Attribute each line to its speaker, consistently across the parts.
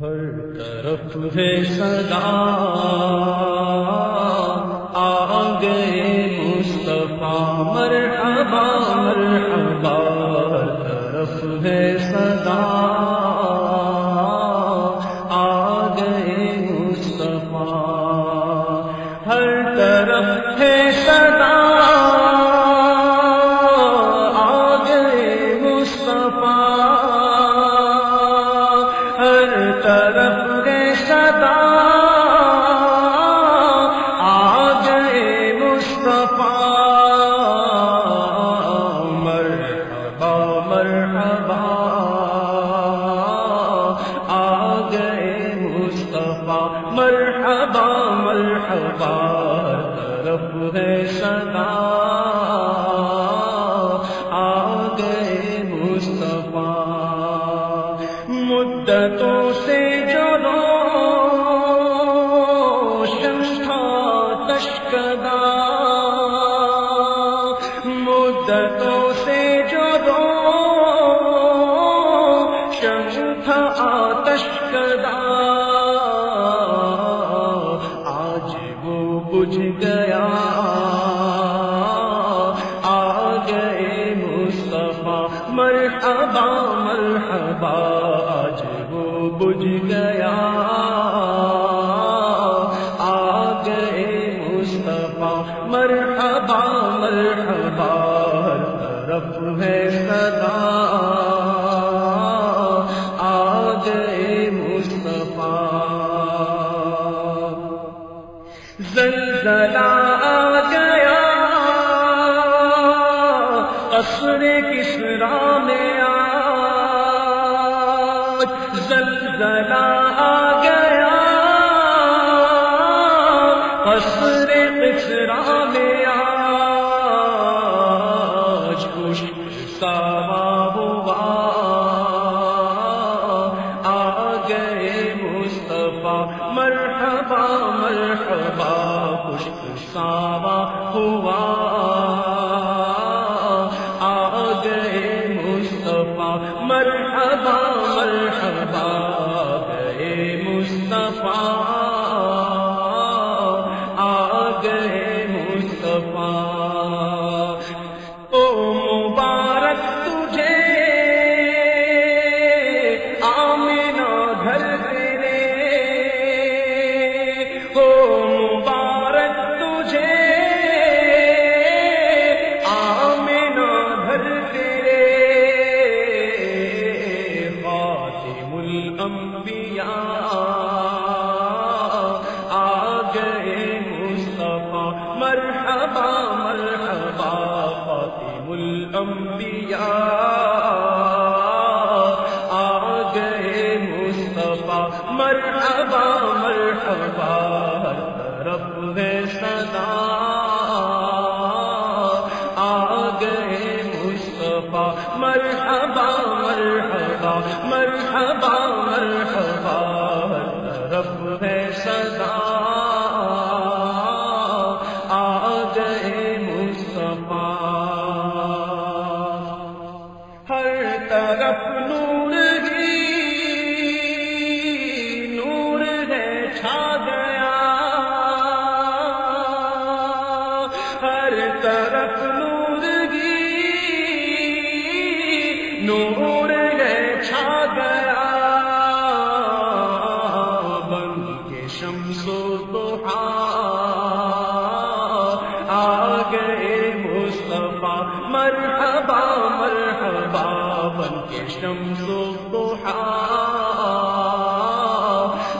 Speaker 1: ہر طرف ہے صدا۔ آ گئے مصطفیٰ مرحبا مرحبا۔ مرحبا مرحبا، طرف ہے صدا۔ آ گئے مصطفیٰ۔ مدتوں سے جو روشن تھا تشکدا مدتوں بجھ گیا۔ آ گئے مصطفیٰ مرحبا مرحبا آج وہ بجھ گیا۔ مرحبا مرحبا خشک ساوا ہوا۔ آ گئے مصطفیٰ، مرحبا مرحبا، گئے مصطفیٰ۔ آ گئے مصطفیٰ۔ الانبیاء. مرحبا مرحبا مرحبا مرحبا مرحبا بن کے شمس و دوحا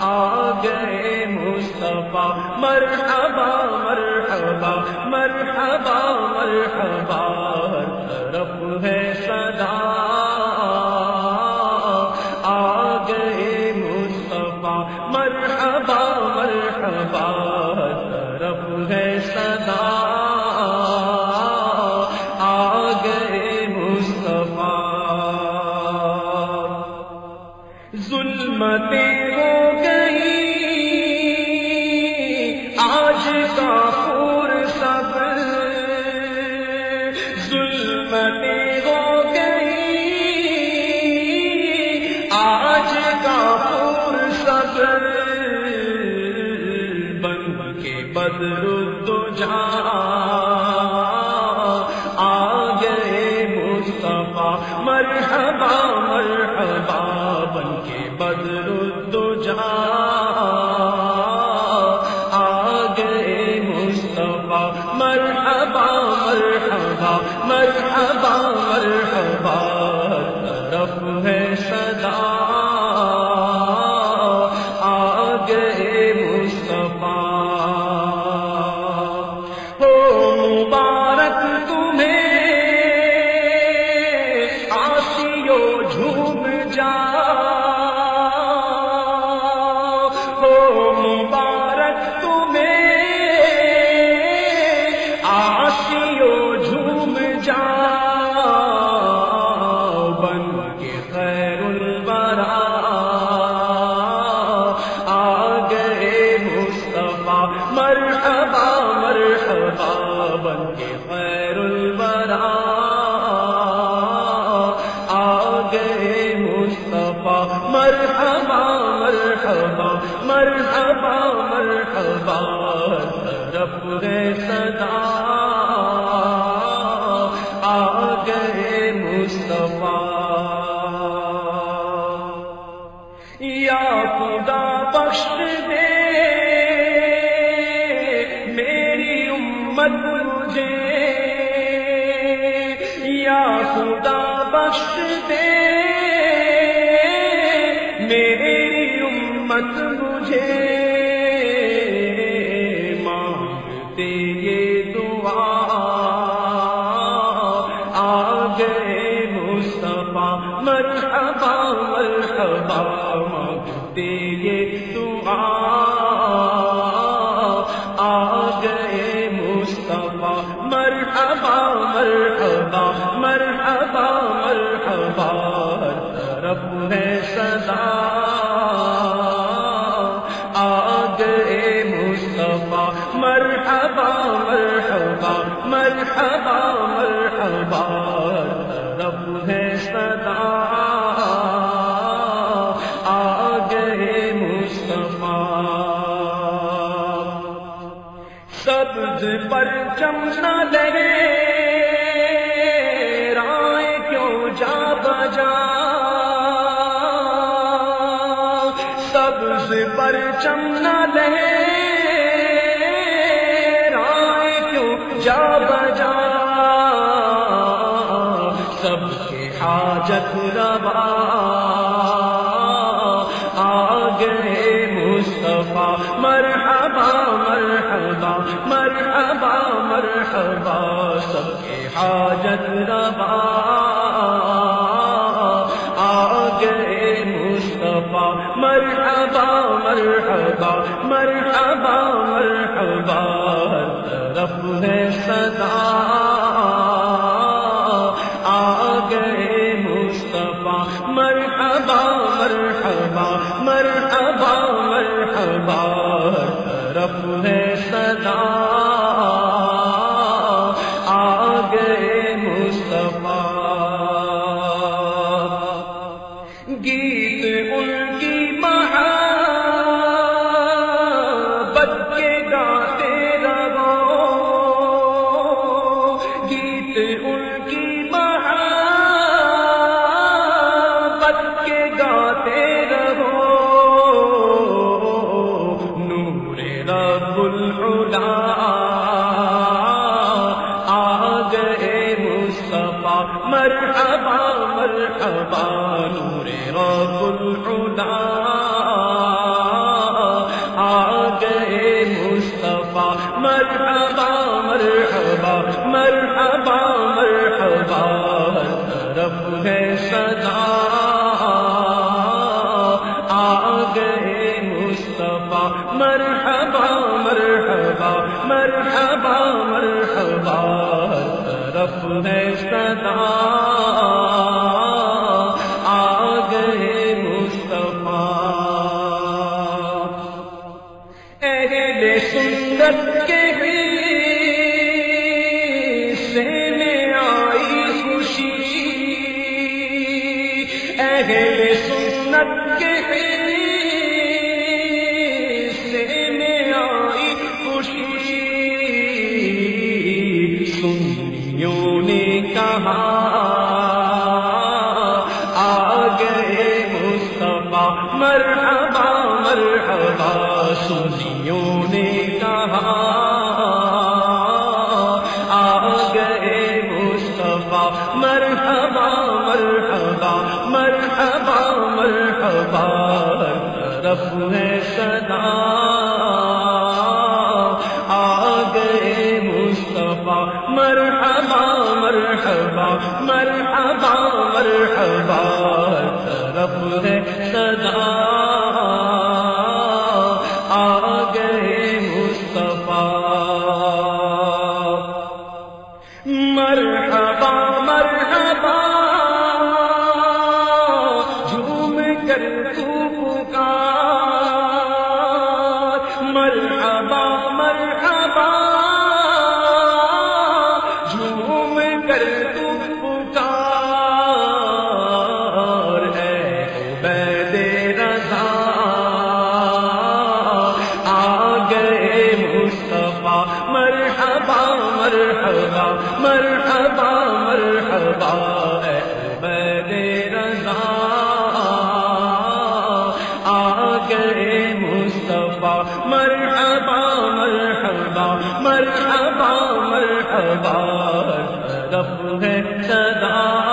Speaker 1: آ گئے مصطفیٰ، مرحبا مرحبا مرحبا مرحبا طرف ہے صدا۔ آ گئے مصطفیٰ، مرحبا مرحبا۔ بن کے بدر تو جا آگے مصطفیٰ، مرحبا مرحبا مرحبا مرحبا، طرف ہے صدا۔ آگے مصطفیٰ، ہو مبارک تمہیں مرحبا مرحبا طرف ہے صدا مصطفیٰ مرحبا مرحبا مرحبا مرحبا طرف ہے صدا سبز پر چمنا لگے۔ رائے کیوں جا بجا؟ سبز پر چمنا لگے۔ رائے کیوں جا بجا؟ سب کے حاجت روا۔ مرحبا سب کے حاجت روا آ گئے مصطفیٰ، مرحبا مرحبا مرحبا مرحبا، طرف ہے صدا۔ آ گئے مصطفیٰ، مرحبا مرحبا مرحبا مرحبا۔ مرحبا، نور رب العلا۔ آ گئے مصطفیٰ، مرحبا مرحبا مرحبا مرحبا۔ طرف ہے صدا۔ آ گئے مصطفیٰ، مرحبا مرحبا مرحبا مرحبا۔ طرف ہے صدا۔ زینت کے حصے میں آئی خوشی۔ اہل سنت کے حصے میں آئی خوشی۔ سنیوں نے کہا طرف ہے سنا آ گئے مصطفیٰ مرحبا مرحبا مرحبا مرحبا۔ مرحبا رب ہے سدا